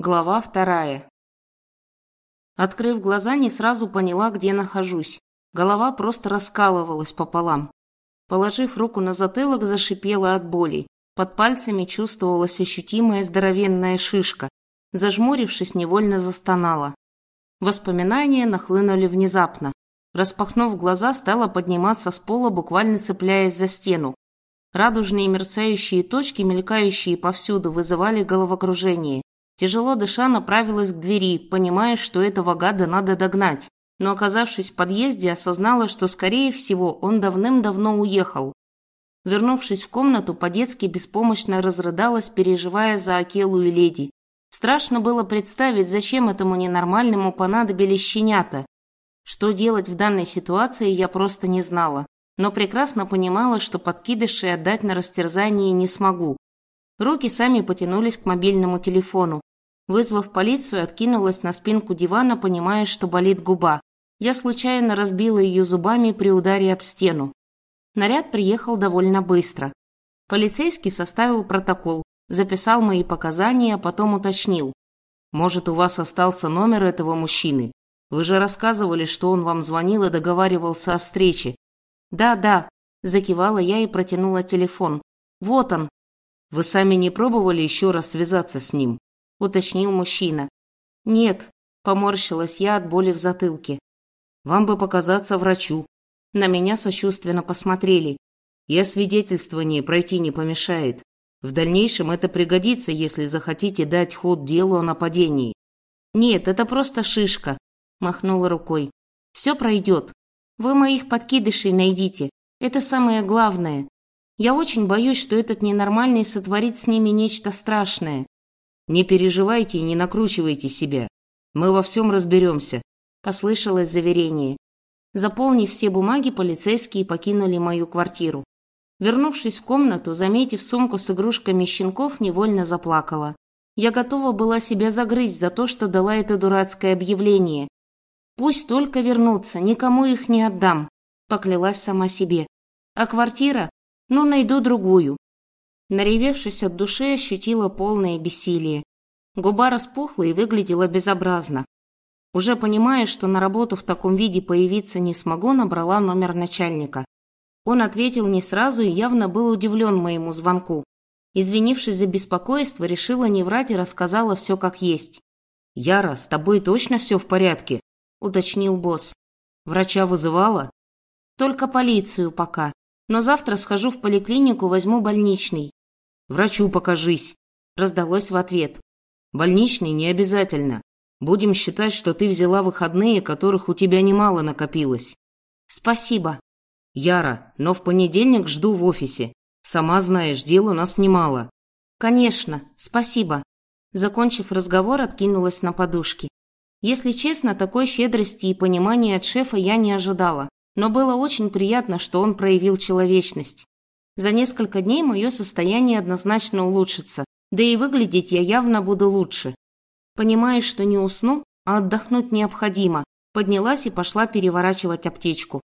Глава вторая. Открыв глаза, не сразу поняла, где нахожусь. Голова просто раскалывалась пополам. Положив руку на затылок, зашипела от боли. Под пальцами чувствовалась ощутимая здоровенная шишка. Зажмурившись, невольно застонала. Воспоминания нахлынули внезапно. Распахнув глаза, стала подниматься с пола, буквально цепляясь за стену. Радужные мерцающие точки, мелькающие повсюду, вызывали головокружение. Тяжело дыша, направилась к двери, понимая, что этого гада надо догнать. Но, оказавшись в подъезде, осознала, что, скорее всего, он давным-давно уехал. Вернувшись в комнату, по-детски беспомощно разрыдалась, переживая за Акелу и леди. Страшно было представить, зачем этому ненормальному понадобились щенята. Что делать в данной ситуации, я просто не знала. Но прекрасно понимала, что подкидыши отдать на растерзание не смогу. Руки сами потянулись к мобильному телефону. Вызвав полицию, откинулась на спинку дивана, понимая, что болит губа. Я случайно разбила ее зубами при ударе об стену. Наряд приехал довольно быстро. Полицейский составил протокол, записал мои показания, а потом уточнил. «Может, у вас остался номер этого мужчины? Вы же рассказывали, что он вам звонил и договаривался о встрече». «Да, да», – закивала я и протянула телефон. «Вот он». «Вы сами не пробовали еще раз связаться с ним?» – уточнил мужчина. «Нет», – поморщилась я от боли в затылке. «Вам бы показаться врачу». На меня сочувственно посмотрели. «И освидетельствование пройти не помешает. В дальнейшем это пригодится, если захотите дать ход делу о нападении». «Нет, это просто шишка», – махнула рукой. «Все пройдет. Вы моих подкидышей найдите. Это самое главное. Я очень боюсь, что этот ненормальный сотворит с ними нечто страшное. «Не переживайте и не накручивайте себя. Мы во всем разберемся», – послышалось заверение. Заполнив все бумаги, полицейские покинули мою квартиру. Вернувшись в комнату, заметив сумку с игрушками щенков, невольно заплакала. Я готова была себя загрызть за то, что дала это дурацкое объявление. «Пусть только вернутся, никому их не отдам», – поклялась сама себе. «А квартира? Ну, найду другую. Наревевшись от души, ощутила полное бессилие. Губа распухла и выглядела безобразно. Уже понимая, что на работу в таком виде появиться не смогу, набрала номер начальника. Он ответил не сразу и явно был удивлен моему звонку. Извинившись за беспокойство, решила не врать и рассказала все как есть. «Яра, с тобой точно все в порядке?» – уточнил босс. «Врача вызывала?» «Только полицию пока. Но завтра схожу в поликлинику, возьму больничный. «Врачу покажись», – раздалось в ответ. «Больничный не обязательно. Будем считать, что ты взяла выходные, которых у тебя немало накопилось». «Спасибо». «Яра, но в понедельник жду в офисе. Сама знаешь, дел у нас немало». «Конечно, спасибо». Закончив разговор, откинулась на подушки. Если честно, такой щедрости и понимания от шефа я не ожидала, но было очень приятно, что он проявил человечность. За несколько дней мое состояние однозначно улучшится, да и выглядеть я явно буду лучше. Понимая, что не усну, а отдохнуть необходимо, поднялась и пошла переворачивать аптечку.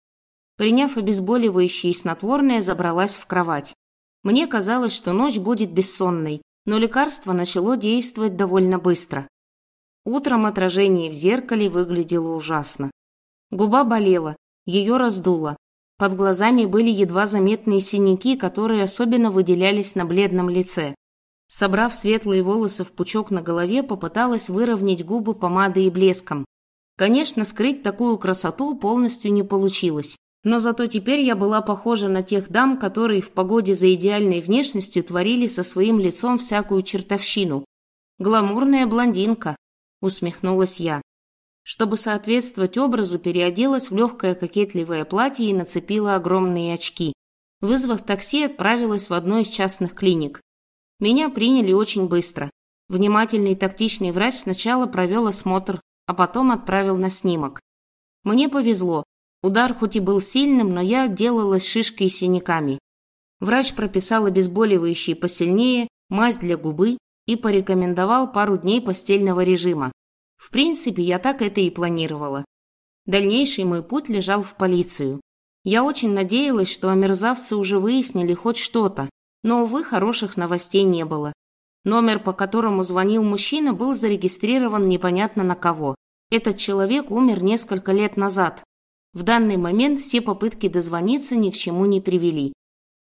Приняв обезболивающее и снотворное, забралась в кровать. Мне казалось, что ночь будет бессонной, но лекарство начало действовать довольно быстро. Утром отражение в зеркале выглядело ужасно. Губа болела, ее раздуло, под глазами были едва заметные синяки, которые особенно выделялись на бледном лице. Собрав светлые волосы в пучок на голове, попыталась выровнять губы помадой и блеском. Конечно, скрыть такую красоту полностью не получилось. Но зато теперь я была похожа на тех дам, которые в погоде за идеальной внешностью творили со своим лицом всякую чертовщину. «Гламурная блондинка», – усмехнулась я. Чтобы соответствовать образу, переоделась в легкое кокетливое платье и нацепила огромные очки. Вызвав такси, отправилась в одну из частных клиник. Меня приняли очень быстро. Внимательный тактичный врач сначала провел осмотр, а потом отправил на снимок. Мне повезло. Удар хоть и был сильным, но я отделалась шишкой и синяками. Врач прописал обезболивающие посильнее, мазь для губы и порекомендовал пару дней постельного режима. В принципе, я так это и планировала. Дальнейший мой путь лежал в полицию. Я очень надеялась, что о уже выяснили хоть что-то, но, увы, хороших новостей не было. Номер, по которому звонил мужчина, был зарегистрирован непонятно на кого. Этот человек умер несколько лет назад. В данный момент все попытки дозвониться ни к чему не привели.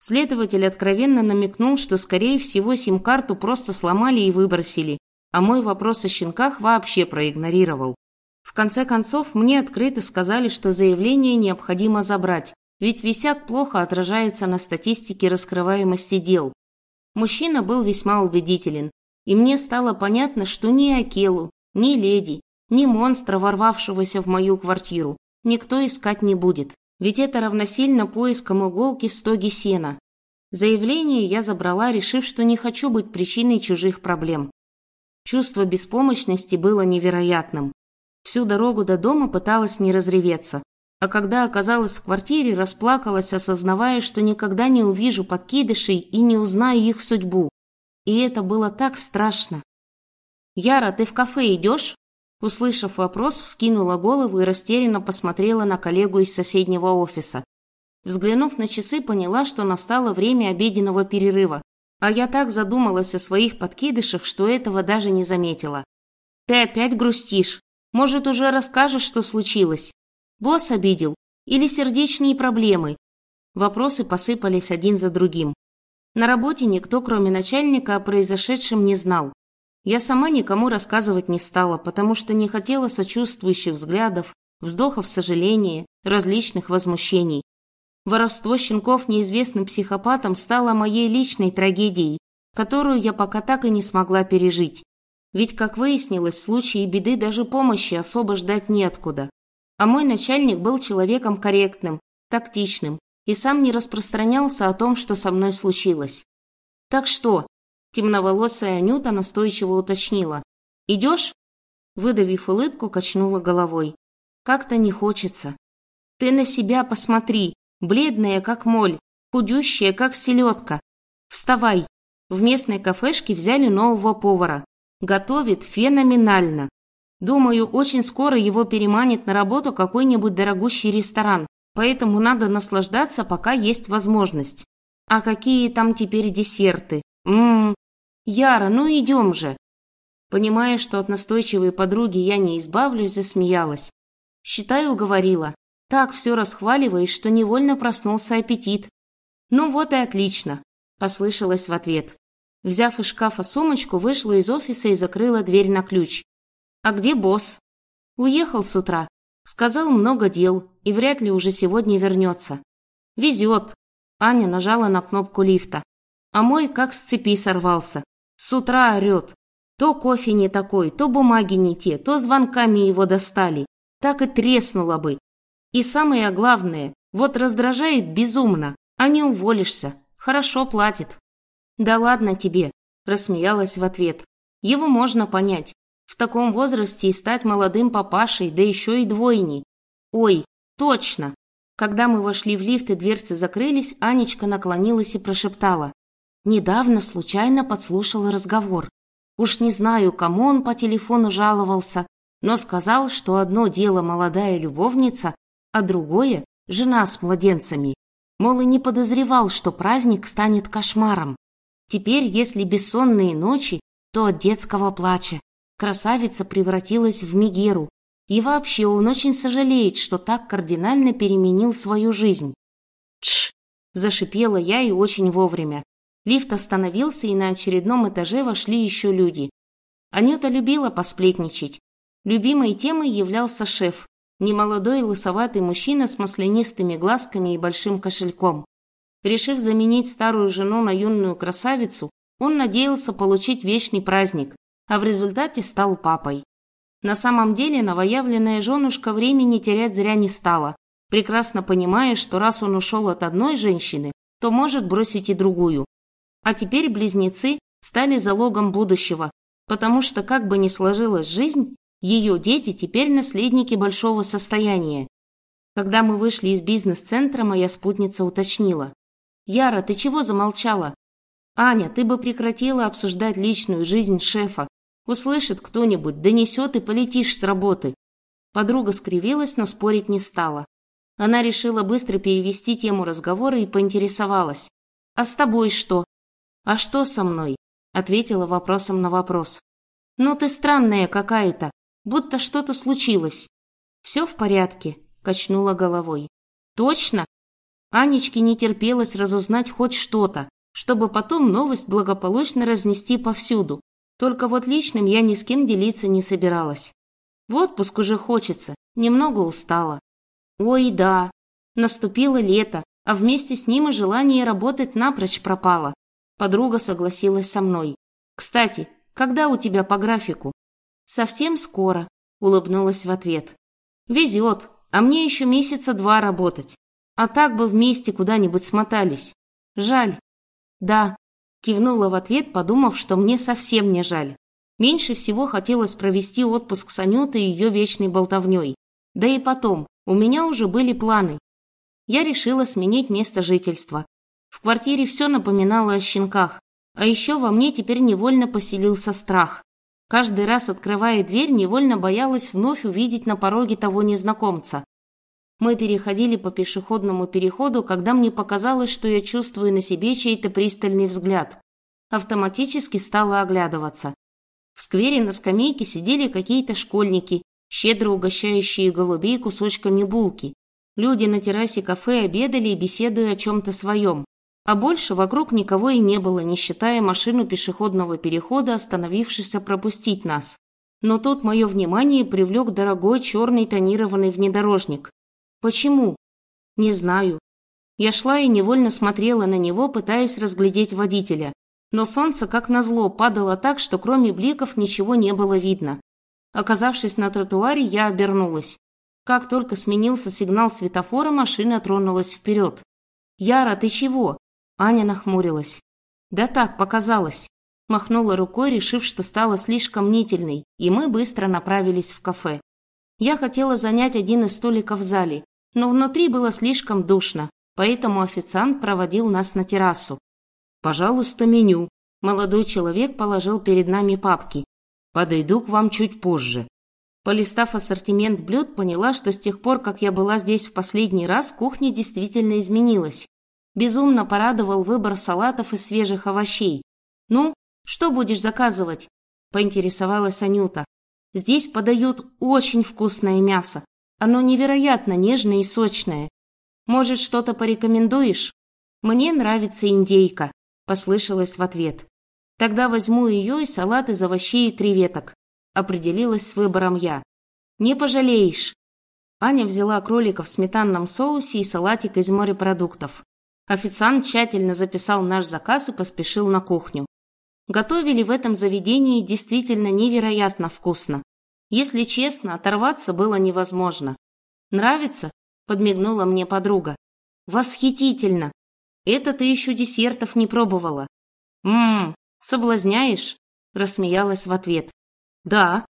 Следователь откровенно намекнул, что, скорее всего, сим-карту просто сломали и выбросили, а мой вопрос о щенках вообще проигнорировал. В конце концов, мне открыто сказали, что заявление необходимо забрать, ведь висяк плохо отражается на статистике раскрываемости дел. Мужчина был весьма убедителен, и мне стало понятно, что ни Акелу, ни леди, ни монстра, ворвавшегося в мою квартиру, никто искать не будет, ведь это равносильно поискам иголки в стоге сена. Заявление я забрала, решив, что не хочу быть причиной чужих проблем. Чувство беспомощности было невероятным. Всю дорогу до дома пыталась не разреветься, а когда оказалась в квартире, расплакалась, осознавая, что никогда не увижу подкидышей и не узнаю их судьбу. И это было так страшно. «Яра, ты в кафе идешь?» Услышав вопрос, вскинула голову и растерянно посмотрела на коллегу из соседнего офиса. Взглянув на часы, поняла, что настало время обеденного перерыва, а я так задумалась о своих подкидышах, что этого даже не заметила. «Ты опять грустишь? Может, уже расскажешь, что случилось? Босс обидел? Или сердечные проблемы?» Вопросы посыпались один за другим. На работе никто, кроме начальника, о произошедшем не знал. Я сама никому рассказывать не стала, потому что не хотела сочувствующих взглядов, вздохов сожаления, различных возмущений. Воровство щенков неизвестным психопатом стало моей личной трагедией, которую я пока так и не смогла пережить. Ведь, как выяснилось, в случае беды даже помощи особо ждать неоткуда. А мой начальник был человеком корректным, тактичным и сам не распространялся о том, что со мной случилось. Так что, Темноволосая Анюта настойчиво уточнила. «Идешь?» Выдавив улыбку, качнула головой. «Как-то не хочется. Ты на себя посмотри, бледная, как моль, худющая, как селедка. Вставай!» В местной кафешке взяли нового повара. Готовит феноменально. Думаю, очень скоро его переманит на работу какой-нибудь дорогущий ресторан, поэтому надо наслаждаться, пока есть возможность. А какие там теперь десерты? Ммм, Яра, ну идем же. Понимая, что от настойчивой подруги я не избавлюсь, засмеялась. Считаю, уговорила. Так все расхваливаешь, что невольно проснулся аппетит. Ну вот и отлично, послышалось в ответ. Взяв из шкафа сумочку, вышла из офиса и закрыла дверь на ключ. А где босс? Уехал с утра. Сказал много дел и вряд ли уже сегодня вернется. Везет. Аня нажала на кнопку лифта а мой как с цепи сорвался. С утра орет. То кофе не такой, то бумаги не те, то звонками его достали. Так и треснуло бы. И самое главное, вот раздражает безумно, а не уволишься. Хорошо платит. Да ладно тебе, рассмеялась в ответ. Его можно понять. В таком возрасте и стать молодым папашей, да еще и двойни. Ой, точно. Когда мы вошли в лифт и дверцы закрылись, Анечка наклонилась и прошептала. Недавно случайно подслушал разговор. Уж не знаю, кому он по телефону жаловался, но сказал, что одно дело молодая любовница, а другое – жена с младенцами. Мол, и не подозревал, что праздник станет кошмаром. Теперь, если бессонные ночи, то от детского плача. Красавица превратилась в Мегеру. И вообще он очень сожалеет, что так кардинально переменил свою жизнь. Тш! Зашипела я и очень вовремя. Лифт остановился, и на очередном этаже вошли еще люди. Анюта любила посплетничать. Любимой темой являлся шеф, немолодой лысоватый мужчина с маслянистыми глазками и большим кошельком. Решив заменить старую жену на юную красавицу, он надеялся получить вечный праздник, а в результате стал папой. На самом деле новоявленная женушка времени терять зря не стала, прекрасно понимая, что раз он ушел от одной женщины, то может бросить и другую. А теперь близнецы стали залогом будущего, потому что, как бы ни сложилась жизнь, ее дети теперь наследники большого состояния. Когда мы вышли из бизнес-центра, моя спутница уточнила. «Яра, ты чего замолчала?» «Аня, ты бы прекратила обсуждать личную жизнь шефа. Услышит кто-нибудь, донесет и полетишь с работы». Подруга скривилась, но спорить не стала. Она решила быстро перевести тему разговора и поинтересовалась. «А с тобой что? «А что со мной?» ответила вопросом на вопрос. «Ну ты странная какая-то, будто что-то случилось». «Все в порядке», – качнула головой. «Точно?» Анечке не терпелось разузнать хоть что-то, чтобы потом новость благополучно разнести повсюду. Только вот личным я ни с кем делиться не собиралась. В отпуск уже хочется, немного устала. Ой, да, наступило лето, а вместе с ним и желание работать напрочь пропало. Подруга согласилась со мной. Кстати, когда у тебя по графику? Совсем скоро, улыбнулась в ответ. Везет, а мне еще месяца два работать. А так бы вместе куда-нибудь смотались. Жаль. Да, кивнула в ответ, подумав, что мне совсем не жаль. Меньше всего хотелось провести отпуск с Анютой и ее вечной болтовней. Да и потом, у меня уже были планы. Я решила сменить место жительства. В квартире все напоминало о щенках, а еще во мне теперь невольно поселился страх. Каждый раз, открывая дверь, невольно боялась вновь увидеть на пороге того незнакомца. Мы переходили по пешеходному переходу, когда мне показалось, что я чувствую на себе чей-то пристальный взгляд. Автоматически стала оглядываться. В сквере на скамейке сидели какие-то школьники, щедро угощающие голубей кусочками булки. Люди на террасе кафе обедали и беседуя о чем-то своем. А больше вокруг никого и не было, не считая машину пешеходного перехода, остановившейся пропустить нас. Но тут мое внимание привлек дорогой черный тонированный внедорожник. Почему? Не знаю. Я шла и невольно смотрела на него, пытаясь разглядеть водителя. Но солнце, как назло, падало так, что кроме бликов ничего не было видно. Оказавшись на тротуаре, я обернулась. Как только сменился сигнал светофора, машина тронулась вперед. «Яра, ты чего?» Аня нахмурилась. «Да так, показалось». Махнула рукой, решив, что стала слишком мнительной, и мы быстро направились в кафе. Я хотела занять один из столиков в зале, но внутри было слишком душно, поэтому официант проводил нас на террасу. «Пожалуйста, меню». Молодой человек положил перед нами папки. «Подойду к вам чуть позже». Полистав ассортимент блюд, поняла, что с тех пор, как я была здесь в последний раз, кухня действительно изменилась. Безумно порадовал выбор салатов из свежих овощей. «Ну, что будешь заказывать?» – поинтересовалась Анюта. «Здесь подают очень вкусное мясо. Оно невероятно нежное и сочное. Может, что-то порекомендуешь?» «Мне нравится индейка», – послышалось в ответ. «Тогда возьму ее и салат из овощей и креветок», – определилась с выбором я. «Не пожалеешь». Аня взяла кролика в сметанном соусе и салатик из морепродуктов. Официант тщательно записал наш заказ и поспешил на кухню. Готовили в этом заведении действительно невероятно вкусно. Если честно, оторваться было невозможно. «Нравится?» – подмигнула мне подруга. «Восхитительно! Это ты еще десертов не пробовала». «Ммм, соблазняешь?» – рассмеялась в ответ. «Да».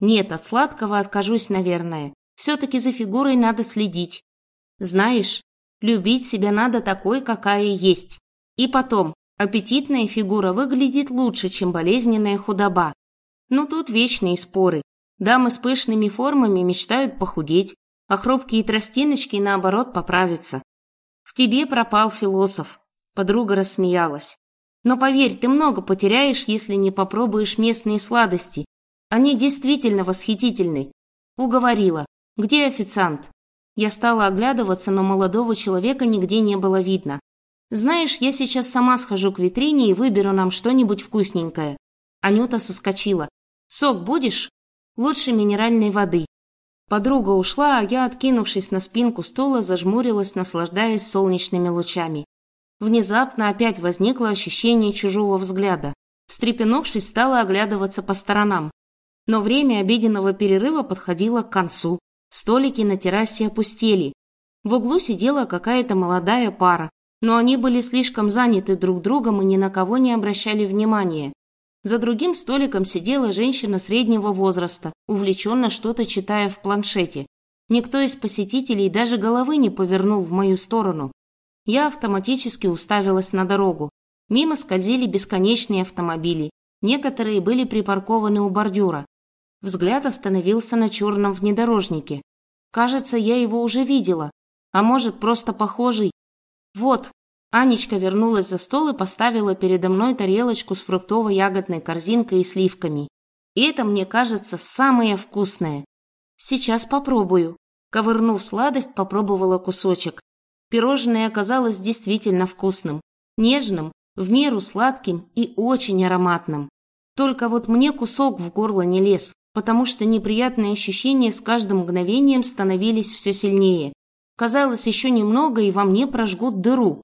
«Нет, от сладкого откажусь, наверное. Все-таки за фигурой надо следить. Знаешь, Любить себя надо такой, какая есть. И потом, аппетитная фигура выглядит лучше, чем болезненная худоба. Но тут вечные споры. Дамы с пышными формами мечтают похудеть, а хрупкие тростиночки, наоборот, поправиться. В тебе пропал философ. Подруга рассмеялась. Но поверь, ты много потеряешь, если не попробуешь местные сладости. Они действительно восхитительны. Уговорила. Где официант? Я стала оглядываться, но молодого человека нигде не было видно. «Знаешь, я сейчас сама схожу к витрине и выберу нам что-нибудь вкусненькое». Анюта соскочила. «Сок будешь?» «Лучше минеральной воды». Подруга ушла, а я, откинувшись на спинку стула, зажмурилась, наслаждаясь солнечными лучами. Внезапно опять возникло ощущение чужого взгляда. Встрепенувшись, стала оглядываться по сторонам. Но время обеденного перерыва подходило к концу. Столики на террасе опустели. В углу сидела какая-то молодая пара, но они были слишком заняты друг другом и ни на кого не обращали внимания. За другим столиком сидела женщина среднего возраста, увлеченно что-то читая в планшете. Никто из посетителей даже головы не повернул в мою сторону. Я автоматически уставилась на дорогу. Мимо скользили бесконечные автомобили. Некоторые были припаркованы у бордюра. Взгляд остановился на черном внедорожнике. Кажется, я его уже видела. А может, просто похожий. Вот, Анечка вернулась за стол и поставила передо мной тарелочку с фруктово-ягодной корзинкой и сливками. И это, мне кажется, самое вкусное. Сейчас попробую. Ковырнув сладость, попробовала кусочек. Пирожное оказалось действительно вкусным, нежным, в меру сладким и очень ароматным. Только вот мне кусок в горло не лез, потому что неприятные ощущения с каждым мгновением становились все сильнее. Казалось, еще немного, и во мне прожгут дыру.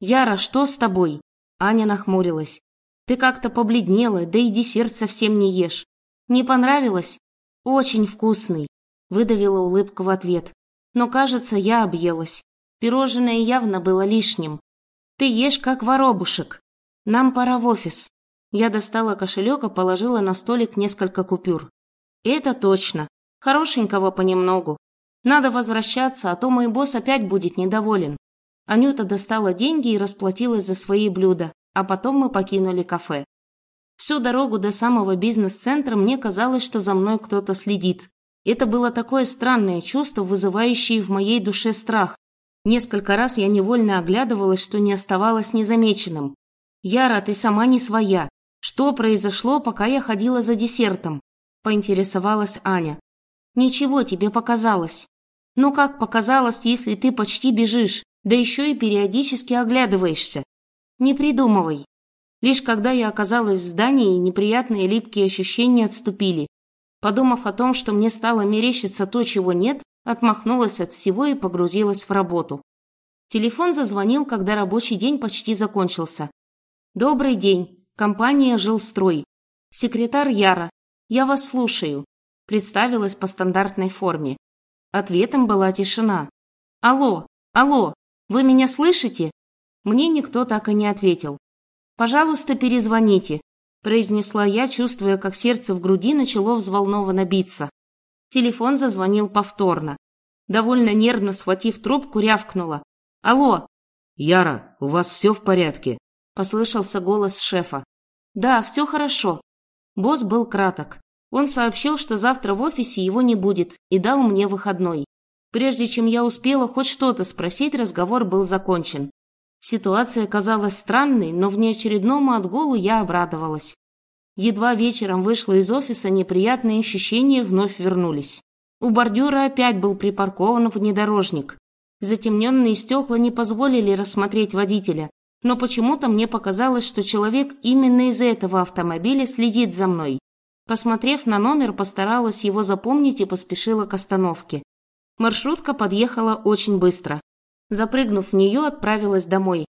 «Яра, что с тобой?» Аня нахмурилась. «Ты как-то побледнела, да и десерт совсем не ешь. Не понравилось? Очень вкусный», – выдавила улыбку в ответ. «Но, кажется, я объелась. Пирожное явно было лишним. Ты ешь, как воробушек. Нам пора в офис». Я достала кошелек и положила на столик несколько купюр. «Это точно. Хорошенького понемногу. Надо возвращаться, а то мой босс опять будет недоволен». Анюта достала деньги и расплатилась за свои блюда, а потом мы покинули кафе. Всю дорогу до самого бизнес-центра мне казалось, что за мной кто-то следит. Это было такое странное чувство, вызывающее в моей душе страх. Несколько раз я невольно оглядывалась, что не оставалось незамеченным. «Яра, ты сама не своя. Что произошло, пока я ходила за десертом?» – поинтересовалась Аня. «Ничего тебе показалось». «Ну как показалось, если ты почти бежишь?» да еще и периодически оглядываешься. Не придумывай. Лишь когда я оказалась в здании, неприятные липкие ощущения отступили. Подумав о том, что мне стало мерещиться то, чего нет, отмахнулась от всего и погрузилась в работу. Телефон зазвонил, когда рабочий день почти закончился. «Добрый день. Компания «Жилстрой». Секретарь Яра. Я вас слушаю», – представилась по стандартной форме. Ответом была тишина. «Алло, алло, вы меня слышите?» Мне никто так и не ответил. «Пожалуйста, перезвоните», – произнесла я, чувствуя, как сердце в груди начало взволнованно биться. Телефон зазвонил повторно. Довольно нервно схватив трубку, рявкнула. «Алло!» «Яра, у вас все в порядке?» – послышался голос шефа. «Да, все хорошо». Босс был краток. Он сообщил, что завтра в офисе его не будет, и дал мне выходной. Прежде чем я успела хоть что-то спросить, разговор был закончен. Ситуация казалась странной, но внеочередному отголу я обрадовалась. Едва вечером вышла из офиса, неприятные ощущения вновь вернулись. У бордюра опять был припаркован внедорожник. Затемненные стекла не позволили рассмотреть водителя, но почему-то мне показалось, что человек именно из этого автомобиля следит за мной. Посмотрев на номер, постаралась его запомнить и поспешила к остановке. Маршрутка подъехала очень быстро. Запрыгнув в нее, отправилась домой.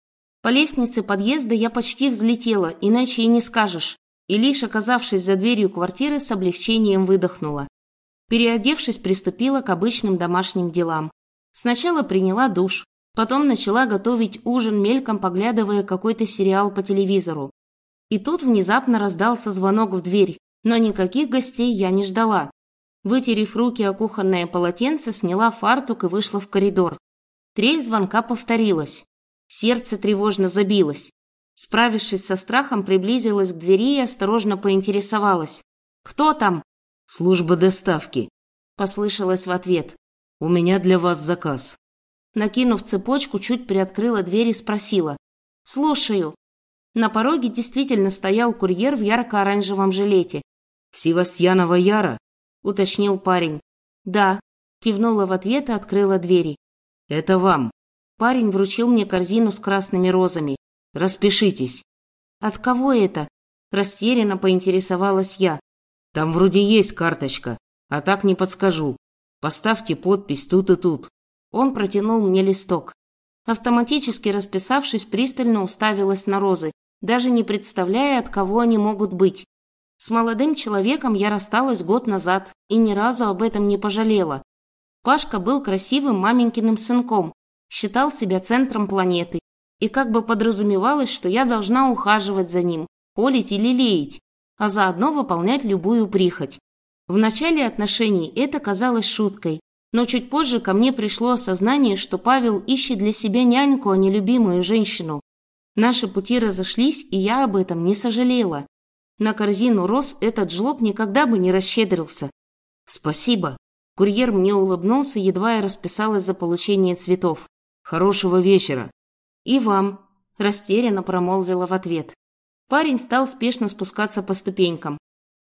По лестнице подъезда я почти взлетела, иначе и не скажешь, и лишь оказавшись за дверью квартиры, с облегчением выдохнула. Переодевшись, приступила к обычным домашним делам. Сначала приняла душ, потом начала готовить ужин, мельком поглядывая какой-то сериал по телевизору. И тут внезапно раздался звонок в дверь, но никаких гостей я не ждала. Вытерев руки о кухонное полотенце, сняла фартук и вышла в коридор. Трель звонка повторилась. Сердце тревожно забилось. Справившись со страхом, приблизилась к двери и осторожно поинтересовалась. «Кто там?» «Служба доставки», – послышалось в ответ. «У меня для вас заказ». Накинув цепочку, чуть приоткрыла дверь и спросила. «Слушаю». На пороге действительно стоял курьер в ярко-оранжевом жилете. «Севастьянова Яра?» уточнил парень. «Да», кивнула в ответ и открыла двери. «Это вам». Парень вручил мне корзину с красными розами. «Распишитесь». «От кого это?» Растерянно поинтересовалась я. «Там вроде есть карточка, а так не подскажу. Поставьте подпись тут и тут». Он протянул мне листок. Автоматически расписавшись, пристально уставилась на розы, даже не представляя, от кого они могут быть. С молодым человеком я рассталась год назад и ни разу об этом не пожалела. Пашка был красивым маменькиным сынком, считал себя центром планеты и как бы подразумевалось, что я должна ухаживать за ним, полить или леять, а заодно выполнять любую прихоть. В начале отношений это казалось шуткой, но чуть позже ко мне пришло осознание, что Павел ищет для себя няньку, а не любимую женщину. Наши пути разошлись, и я об этом не сожалела. На корзину роз этот жлоб никогда бы не расщедрился. Спасибо. Курьер мне улыбнулся, едва я расписалась за получение цветов. Хорошего вечера. И вам. растерянно промолвила в ответ. Парень стал спешно спускаться по ступенькам.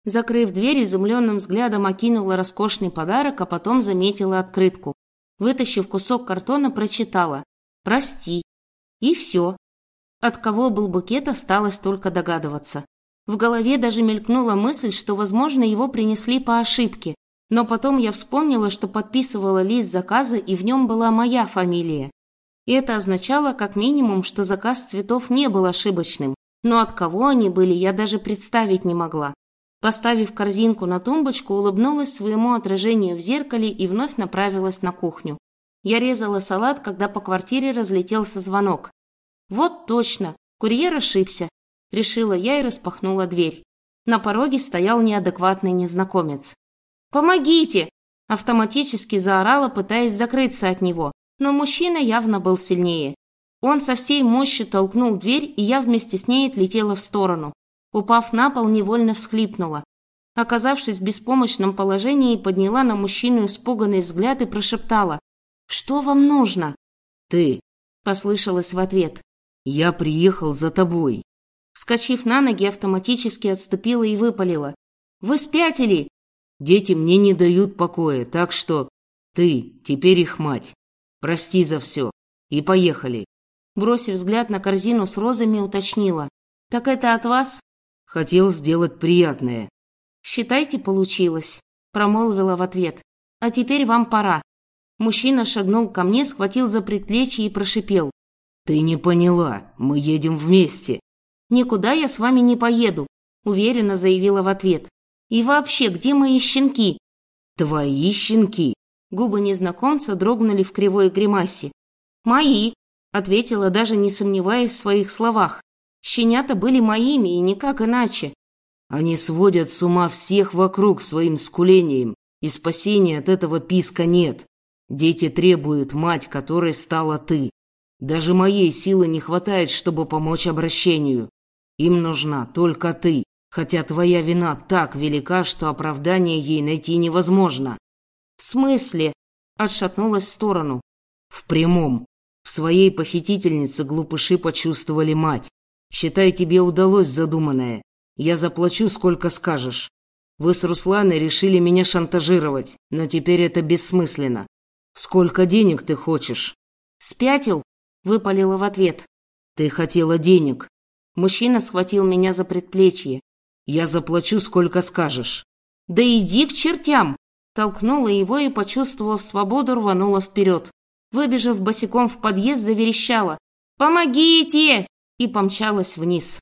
Закрыв дверь, изумленным взглядом окинула роскошный подарок, а потом заметила открытку. Вытащив кусок картона, прочитала «Прости». И все. От кого был букет, осталось только догадываться. В голове даже мелькнула мысль, что, возможно, его принесли по ошибке. Но потом я вспомнила, что подписывала лист заказа, и в нем была моя фамилия. И это означало, как минимум, что заказ цветов не был ошибочным. Но от кого они были, я даже представить не могла. Поставив корзинку на тумбочку, улыбнулась своему отражению в зеркале и вновь направилась на кухню. Я резала салат, когда по квартире разлетелся звонок. Вот точно, курьер ошибся, решила я и распахнула дверь. На пороге стоял неадекватный незнакомец. «Помогите!» – автоматически заорала, пытаясь закрыться от него, но мужчина явно был сильнее. Он со всей мощью толкнул дверь, и я вместе с ней отлетела в сторону. Упав на пол, невольно всхлипнула. Оказавшись в беспомощном положении, подняла на мужчину испуганный взгляд и прошептала. «Что вам нужно?» «Ты», – послышалось в ответ. «Я приехал за тобой». Вскочив на ноги, автоматически отступила и выпалила. «Вы спятили!» «Дети мне не дают покоя, так что ты теперь их мать. Прости за все. И поехали». Бросив взгляд на корзину с розами, уточнила. «Так это от вас?» Хотел сделать приятное. «Считайте, получилось», – промолвила в ответ. «А теперь вам пора». Мужчина шагнул ко мне, схватил за предплечье и прошипел. «Ты не поняла, мы едем вместе». «Никуда я с вами не поеду», – уверенно заявила в ответ. «И вообще, где мои щенки?» «Твои щенки?» Губы незнакомца дрогнули в кривой гримасе. «Мои», – ответила, даже не сомневаясь в своих словах. Щенята были моими и никак иначе. Они сводят с ума всех вокруг своим скулением, и спасения от этого писка нет. Дети требуют мать, которой стала ты. Даже моей силы не хватает, чтобы помочь обращению. Им нужна только ты, хотя твоя вина так велика, что оправдание ей найти невозможно. В смысле? Отшатнулась в сторону. В прямом. В своей похитительнице глупыши почувствовали мать. Считай, тебе удалось задуманное. Я заплачу, сколько скажешь. Вы с Русланой решили меня шантажировать, но теперь это бессмысленно. Сколько денег ты хочешь? Спятил? Выпалила в ответ. Ты хотела денег. Мужчина схватил меня за предплечье. Я заплачу, сколько скажешь. Да иди к чертям! Толкнула его и, почувствовав свободу, рванула вперед. Выбежав босиком в подъезд, заверещала. «Помогите!» И помчалась вниз.